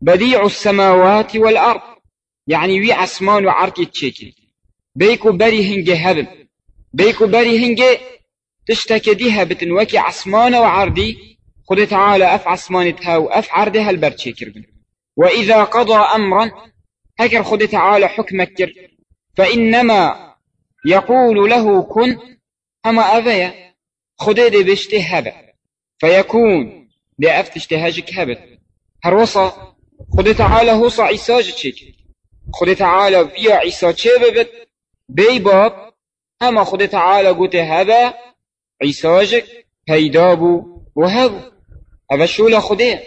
بديع السماوات والأرض. يعني وي عسمان وعركي تشيكي بيكو بري هنجي هبل بيكو بري هنجي تشتكي ديها بتنوكي عسمان وعردي خد تعالى أف عسمانتها وأف عردها البرتشيكر وإذا قضى أمرا هكر خد تعالى حكمك فإنما يقول له كن أما أبيا خدي بشته هبه. فيكون بأفتش تهاجك هبت هروصا خد تعالى هوصا عيسى جتشك خد تعالى بيا عيسى ببت بي باب هما خد تعالى قلت هذا عيساجك هيدابو وهبو هذا شو خده